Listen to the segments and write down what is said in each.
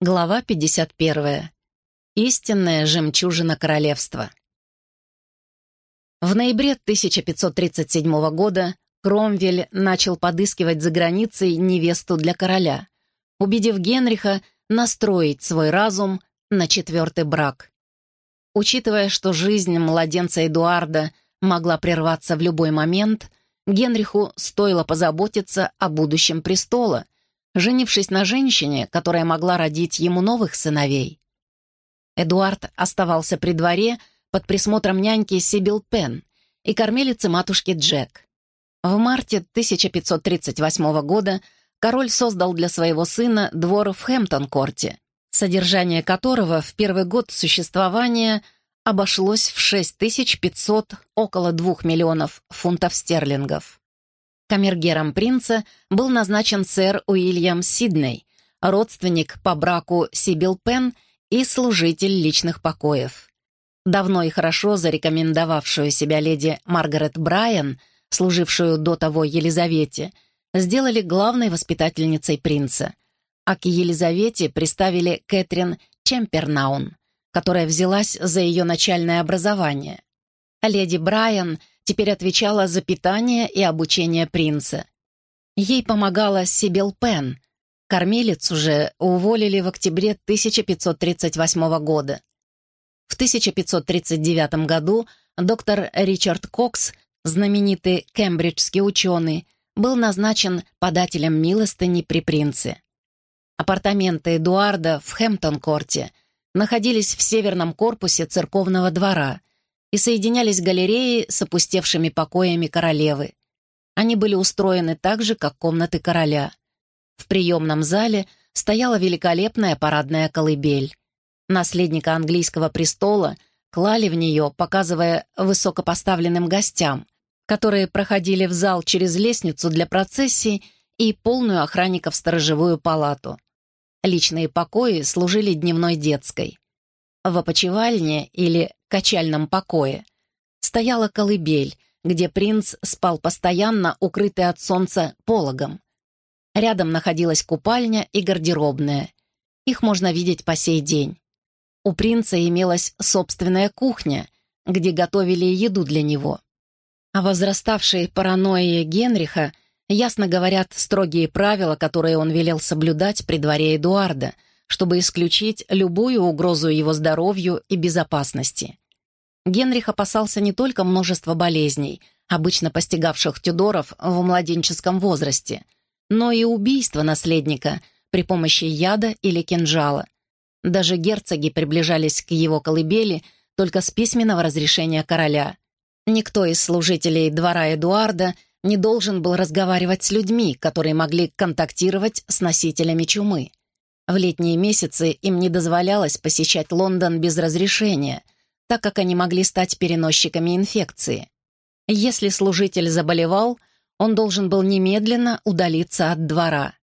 Глава 51. Истинная жемчужина королевства. В ноябре 1537 года Кромвель начал подыскивать за границей невесту для короля, убедив Генриха настроить свой разум на четвертый брак. Учитывая, что жизнь младенца Эдуарда могла прерваться в любой момент, Генриху стоило позаботиться о будущем престола — женившись на женщине, которая могла родить ему новых сыновей. Эдуард оставался при дворе под присмотром няньки Сибил Пен и кормилицы матушки Джек. В марте 1538 года король создал для своего сына двор в Хэмптон-корте, содержание которого в первый год существования обошлось в 6500, около 2 миллионов фунтов стерлингов. Камергером принца был назначен сэр Уильям Сидней, родственник по браку Сибил Пен и служитель личных покоев. Давно и хорошо зарекомендовавшую себя леди Маргарет Брайан, служившую до того Елизавете, сделали главной воспитательницей принца, а к Елизавете приставили Кэтрин Чемпернаун, которая взялась за ее начальное образование. Леди Брайан теперь отвечала за питание и обучение принца. Ей помогала Сибил Пен. Кормилицу же уволили в октябре 1538 года. В 1539 году доктор Ричард Кокс, знаменитый кембриджский ученый, был назначен подателем милостыни при принце. Апартаменты Эдуарда в Хэмптон-корте находились в северном корпусе церковного двора, и соединялись галереи с опустевшими покоями королевы. Они были устроены так же, как комнаты короля. В приемном зале стояла великолепная парадная колыбель. Наследника английского престола клали в нее, показывая высокопоставленным гостям, которые проходили в зал через лестницу для процессий и полную охранников сторожевую палату. Личные покои служили дневной детской. В опочивальне или качальном покое стояла колыбель, где принц спал постоянно, укрытый от солнца пологом. Рядом находилась купальня и гардеробная. Их можно видеть по сей день. У принца имелась собственная кухня, где готовили еду для него. О возраставшей паранойи Генриха ясно говорят строгие правила, которые он велел соблюдать при дворе Эдуарда, чтобы исключить любую угрозу его здоровью и безопасности. Генрих опасался не только множества болезней, обычно постигавших Тюдоров в младенческом возрасте, но и убийства наследника при помощи яда или кинжала. Даже герцоги приближались к его колыбели только с письменного разрешения короля. Никто из служителей двора Эдуарда не должен был разговаривать с людьми, которые могли контактировать с носителями чумы. В летние месяцы им не дозволялось посещать Лондон без разрешения — так как они могли стать переносчиками инфекции. Если служитель заболевал, он должен был немедленно удалиться от двора.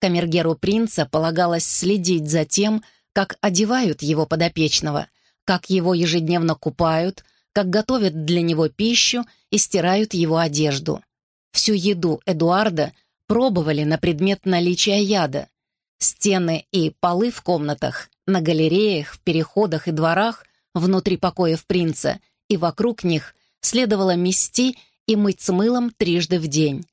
Камергеру принца полагалось следить за тем, как одевают его подопечного, как его ежедневно купают, как готовят для него пищу и стирают его одежду. Всю еду Эдуарда пробовали на предмет наличия яда. Стены и полы в комнатах, на галереях, в переходах и дворах внутри покоев принца, и вокруг них следовало мести и мыть с мылом трижды в день.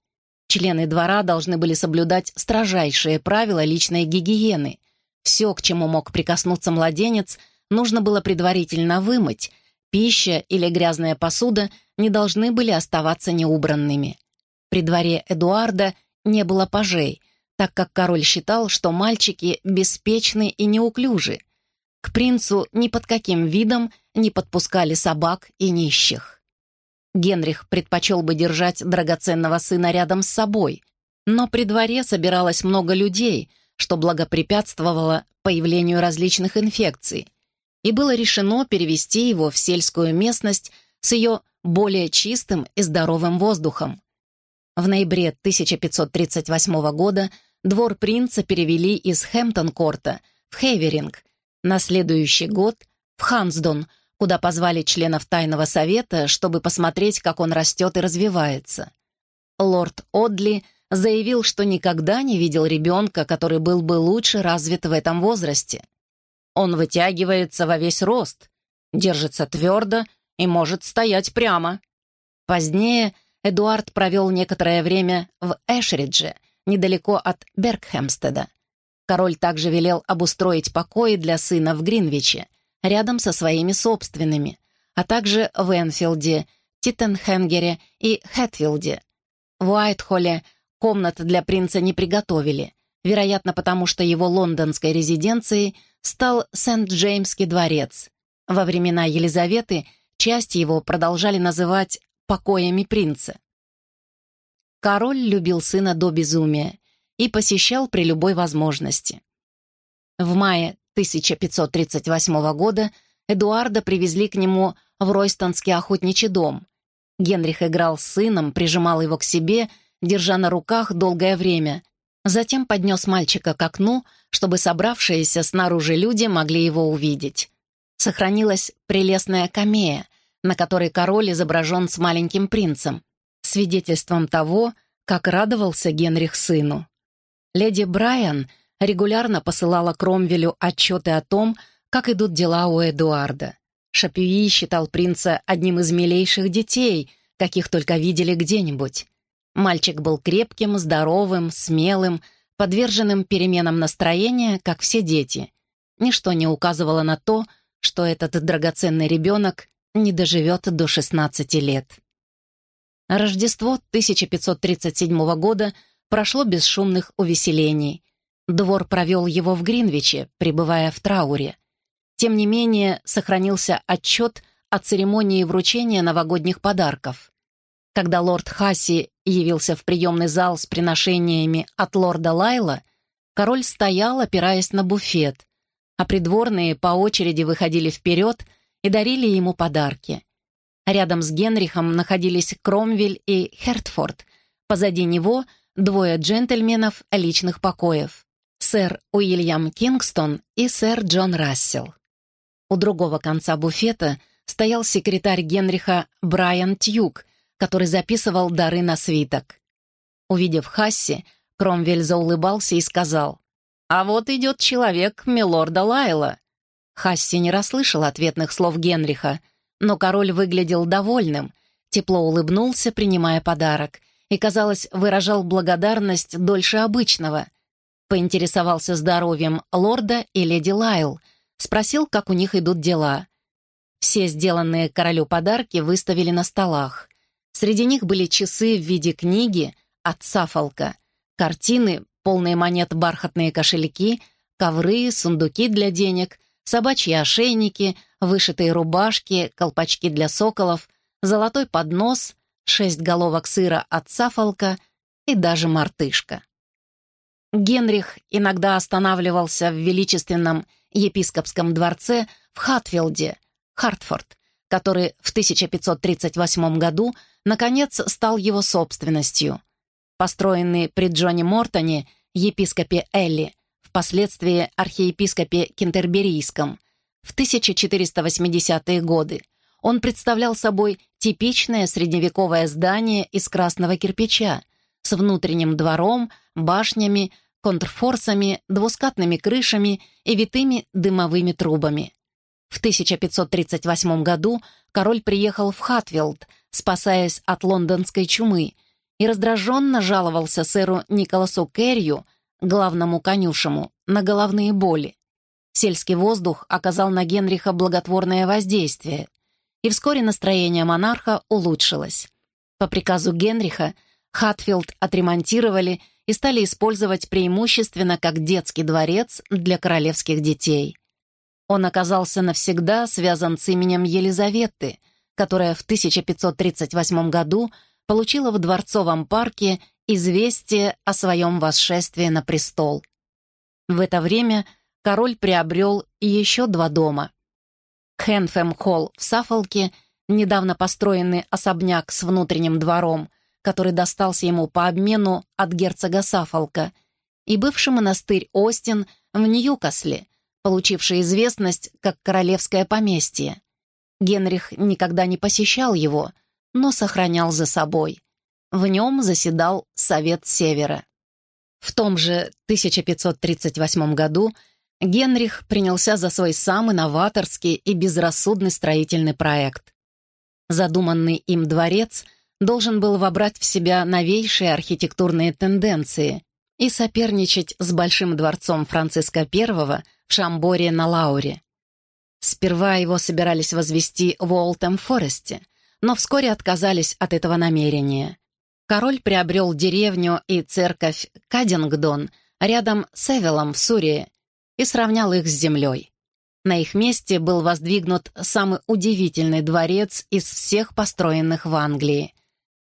Члены двора должны были соблюдать строжайшие правила личной гигиены. Все, к чему мог прикоснуться младенец, нужно было предварительно вымыть. Пища или грязная посуда не должны были оставаться неубранными. При дворе Эдуарда не было пажей, так как король считал, что мальчики беспечны и неуклюжи — к принцу ни под каким видом не подпускали собак и нищих. Генрих предпочел бы держать драгоценного сына рядом с собой, но при дворе собиралось много людей, что благопрепятствовало появлению различных инфекций, и было решено перевести его в сельскую местность с ее более чистым и здоровым воздухом. В ноябре 1538 года двор принца перевели из Хэмптон-корта в Хейверинг, на следующий год в Хансдон, куда позвали членов Тайного Совета, чтобы посмотреть, как он растет и развивается. Лорд Одли заявил, что никогда не видел ребенка, который был бы лучше развит в этом возрасте. Он вытягивается во весь рост, держится твердо и может стоять прямо. Позднее Эдуард провел некоторое время в Эшридже, недалеко от Бергхемстеда. Король также велел обустроить покои для сына в Гринвиче, рядом со своими собственными, а также в Энфилде, Титтенхенгере и Хэтфилде. В Уайтхолле комнат для принца не приготовили, вероятно, потому что его лондонской резиденцией стал Сент-Джеймский дворец. Во времена Елизаветы часть его продолжали называть «покоями принца». Король любил сына до безумия и посещал при любой возможности. В мае 1538 года Эдуарда привезли к нему в Ройстонский охотничий дом. Генрих играл с сыном, прижимал его к себе, держа на руках долгое время. Затем поднес мальчика к окну, чтобы собравшиеся снаружи люди могли его увидеть. Сохранилась прелестная камея, на которой король изображен с маленьким принцем, свидетельством того, как радовался Генрих сыну. Леди Брайан — регулярно посылала Кромвелю отчеты о том, как идут дела у Эдуарда. Шапюи считал принца одним из милейших детей, каких только видели где-нибудь. Мальчик был крепким, здоровым, смелым, подверженным переменам настроения, как все дети. Ничто не указывало на то, что этот драгоценный ребенок не доживет до 16 лет. Рождество 1537 года прошло без шумных увеселений. Двор провел его в Гринвиче, пребывая в трауре. Тем не менее, сохранился отчет о церемонии вручения новогодних подарков. Когда лорд Хасси явился в приемный зал с приношениями от лорда Лайла, король стоял, опираясь на буфет, а придворные по очереди выходили вперед и дарили ему подарки. Рядом с Генрихом находились Кромвель и Хертфорд, позади него — двое джентльменов личных покоев сэр Уильям Кингстон и сэр Джон Рассел. У другого конца буфета стоял секретарь Генриха Брайан Тьюк, который записывал дары на свиток. Увидев Хасси, Кромвель заулыбался и сказал, «А вот идет человек милорда Лайла». Хасси не расслышал ответных слов Генриха, но король выглядел довольным, тепло улыбнулся, принимая подарок, и, казалось, выражал благодарность дольше обычного — поинтересовался здоровьем лорда и леди Лайл, спросил, как у них идут дела. Все сделанные королю подарки выставили на столах. Среди них были часы в виде книги от Сафолка, картины, полные монет бархатные кошельки, ковры, сундуки для денег, собачьи ошейники, вышитые рубашки, колпачки для соколов, золотой поднос, шесть головок сыра от Сафолка и даже мартышка. Генрих иногда останавливался в величественном епископском дворце в Хатфилде, Хартфорд, который в 1538 году, наконец, стал его собственностью. Построенный при Джоне Мортоне, епископе Элли, впоследствии архиепископе Кентерберийском, в 1480-е годы, он представлял собой типичное средневековое здание из красного кирпича с внутренним двором, башнями, контрфорсами, двускатными крышами и витыми дымовыми трубами. В 1538 году король приехал в Хатвилд, спасаясь от лондонской чумы, и раздраженно жаловался сэру Николасу Керрию, главному конюшему, на головные боли. Сельский воздух оказал на Генриха благотворное воздействие, и вскоре настроение монарха улучшилось. По приказу Генриха Хатфилд отремонтировали и стали использовать преимущественно как детский дворец для королевских детей. Он оказался навсегда связан с именем Елизаветы, которая в 1538 году получила в Дворцовом парке известие о своем восшествии на престол. В это время король приобрел еще два дома. Хенфем-холл в Саффолке, недавно построенный особняк с внутренним двором, который достался ему по обмену от герцога Сафолка, и бывший монастырь Остин в Ньюкасле, получивший известность как королевское поместье. Генрих никогда не посещал его, но сохранял за собой. В нем заседал Совет Севера. В том же 1538 году Генрих принялся за свой самый новаторский и безрассудный строительный проект. Задуманный им дворец должен был вобрать в себя новейшие архитектурные тенденции и соперничать с Большим дворцом Франциска I в Шамборе на Лауре. Сперва его собирались возвести в Уолтем-Форесте, но вскоре отказались от этого намерения. Король приобрел деревню и церковь Кадингдон рядом с Эвелом в Сурии и сравнял их с землей. На их месте был воздвигнут самый удивительный дворец из всех построенных в Англии.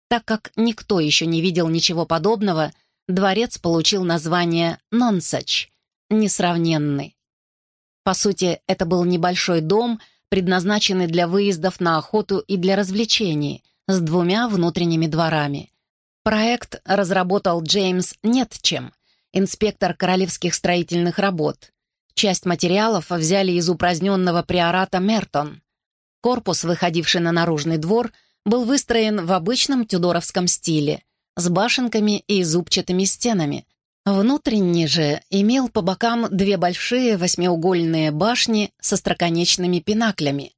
Так как никто еще не видел ничего подобного, дворец получил название «Нонсач» — «несравненный». По сути, это был небольшой дом, предназначенный для выездов на охоту и для развлечений, с двумя внутренними дворами. Проект разработал Джеймс Нетчем, инспектор королевских строительных работ. Часть материалов взяли из упраздненного приората Мертон. Корпус, выходивший на наружный двор, был выстроен в обычном тюдоровском стиле, с башенками и зубчатыми стенами. Внутренний же имел по бокам две большие восьмиугольные башни со строконечными пинаклями.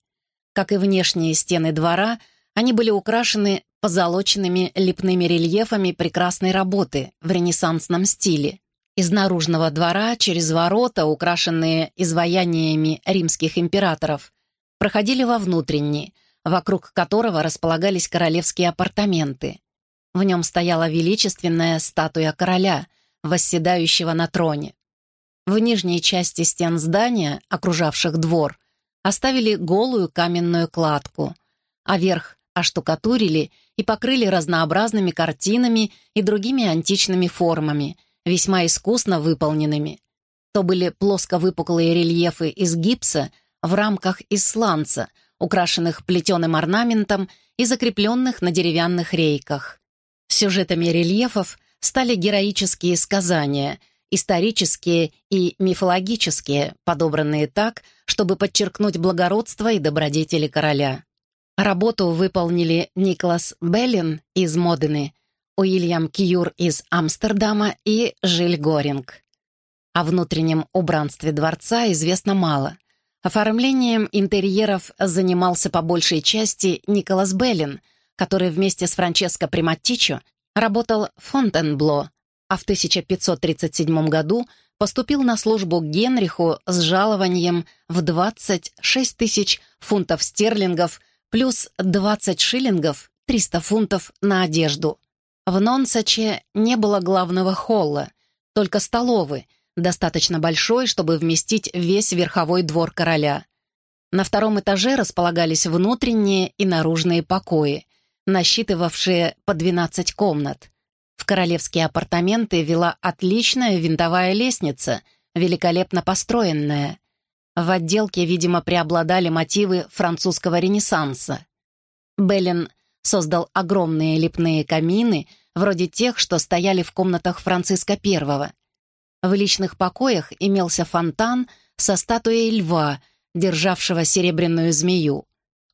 Как и внешние стены двора, они были украшены позолоченными лепными рельефами прекрасной работы в ренессансном стиле. Из наружного двора через ворота, украшенные изваяниями римских императоров, проходили во внутренний, вокруг которого располагались королевские апартаменты. В нем стояла величественная статуя короля, восседающего на троне. В нижней части стен здания, окружавших двор, оставили голую каменную кладку, а верх оштукатурили и покрыли разнообразными картинами и другими античными формами, весьма искусно выполненными. То были плоско-выпуклые рельефы из гипса в рамках из сланца, украшенных плетеным орнаментом и закрепленных на деревянных рейках. Сюжетами рельефов стали героические сказания, исторические и мифологические, подобранные так, чтобы подчеркнуть благородство и добродетели короля. Работу выполнили Николас Беллин из Модены, Уильям Кьюр из Амстердама и Жиль Горинг. О внутреннем убранстве дворца известно мало. Оформлением интерьеров занимался по большей части Николас Беллин, который вместе с Франческо Приматичо работал в Фонтенбло, а в 1537 году поступил на службу к Генриху с жалованием в 26 тысяч фунтов стерлингов плюс 20 шиллингов, 300 фунтов на одежду. В Нонсаче не было главного холла, только столовый, достаточно большой, чтобы вместить весь верховой двор короля. На втором этаже располагались внутренние и наружные покои, насчитывавшие по 12 комнат. В королевские апартаменты вела отличная винтовая лестница, великолепно построенная. В отделке, видимо, преобладали мотивы французского ренессанса. Беллин создал огромные лепные камины, вроде тех, что стояли в комнатах Франциска I. В личных покоях имелся фонтан со статуей льва, державшего серебряную змею.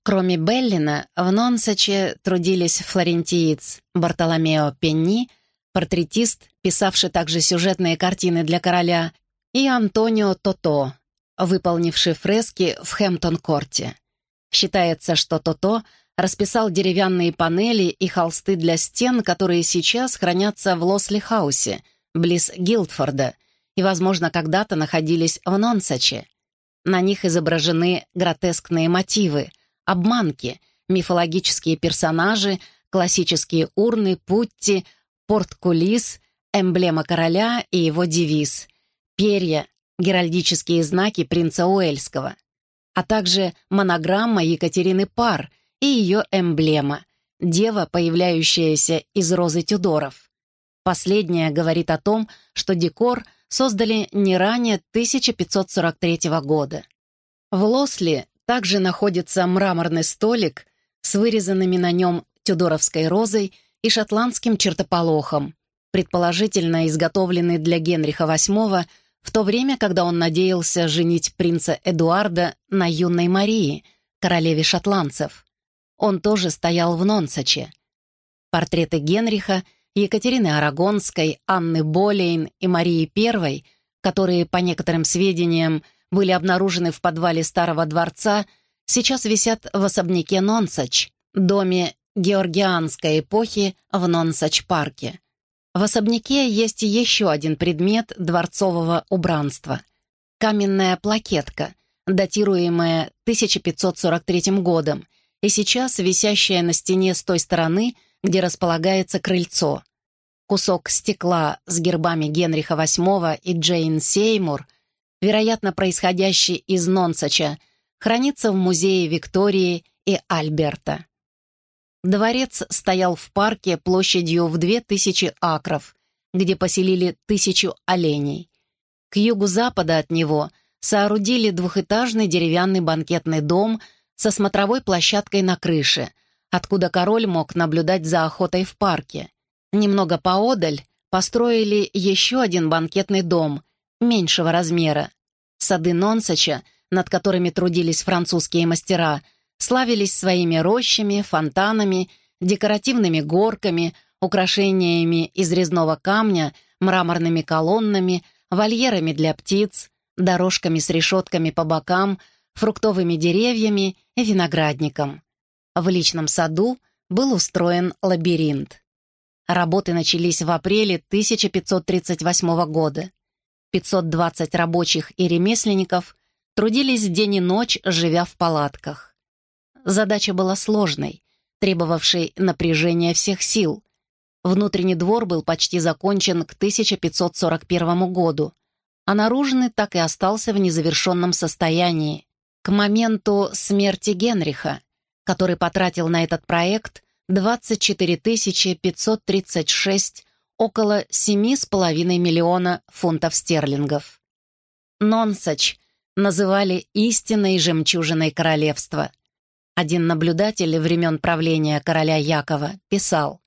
Кроме Беллина, в Нонсаче трудились флорентиец Бартоломео Пенни, портретист, писавший также сюжетные картины для короля, и Антонио Тото, выполнивший фрески в Хэмптон-корте. Считается, что Тото расписал деревянные панели и холсты для стен, которые сейчас хранятся в Лосли-хаусе, близ Гилдфорда, и, возможно, когда-то находились в Нонсаче. На них изображены гротескные мотивы, обманки, мифологические персонажи, классические урны, путти, порткулис, эмблема короля и его девиз, перья, геральдические знаки принца Уэльского, а также монограмма Екатерины Пар и ее эмблема — дева, появляющаяся из розы Тюдоров. Последняя говорит о том, что декор создали не ранее 1543 года. В Лосли также находится мраморный столик с вырезанными на нем тюдоровской розой и шотландским чертополохом, предположительно изготовленный для Генриха VIII в то время, когда он надеялся женить принца Эдуарда на юной Марии, королеве шотландцев. Он тоже стоял в Нонсаче. Портреты Генриха, Екатерины Арагонской, Анны Болейн и Марии I, которые, по некоторым сведениям, были обнаружены в подвале Старого дворца, сейчас висят в особняке Нонсач, доме георгианской эпохи в Нонсач-парке. В особняке есть еще один предмет дворцового убранства — каменная плакетка, датируемая 1543 годом и сейчас висящая на стене с той стороны, где располагается крыльцо. Кусок стекла с гербами Генриха VIII и Джейн Сеймур, вероятно, происходящий из Нонсача, хранится в музее Виктории и Альберта. Дворец стоял в парке площадью в 2000 акров, где поселили тысячу оленей. К югу-запада от него соорудили двухэтажный деревянный банкетный дом со смотровой площадкой на крыше, откуда король мог наблюдать за охотой в парке. Немного поодаль построили еще один банкетный дом, меньшего размера. Сады Нонсача, над которыми трудились французские мастера – славились своими рощами, фонтанами, декоративными горками, украшениями из резного камня, мраморными колоннами, вольерами для птиц, дорожками с решетками по бокам, фруктовыми деревьями и виноградником. В личном саду был устроен лабиринт. Работы начались в апреле 1538 года. 520 рабочих и ремесленников трудились день и ночь, живя в палатках. Задача была сложной, требовавшей напряжения всех сил. Внутренний двор был почти закончен к 1541 году, а наружный так и остался в незавершенном состоянии. К моменту смерти Генриха, который потратил на этот проект 24 536 около 7,5 миллиона фунтов стерлингов. Нонсач называли истинной жемчужиной королевства — один наблюдатель времен правления короля Якова писал,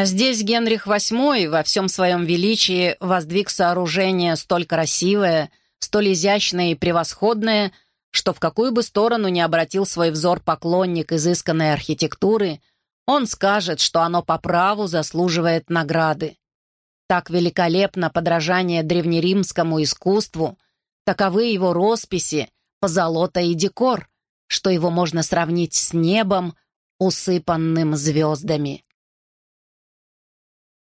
«Здесь Генрих VIII во всем своем величии воздвиг сооружение столь красивое, столь изящное и превосходное, что в какую бы сторону ни обратил свой взор поклонник изысканной архитектуры, он скажет, что оно по праву заслуживает награды. Так великолепно подражание древнеримскому искусству, таковы его росписи, позолота и декор — что его можно сравнить с небом, усыпанным звездами.